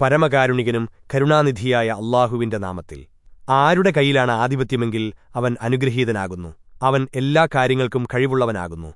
പരമകാരുണികനും കരുണാനിധിയായ അള്ളാഹുവിന്റെ നാമത്തിൽ. ആരുടെ കൈയിലാണ് ആധിപത്യമെങ്കിൽ അവൻ അനുഗ്രഹീതനാകുന്നു. അവൻ എല്ലാ കാര്യങ്ങൾക്കും കഴിവുള്ളവനാകുന്നു.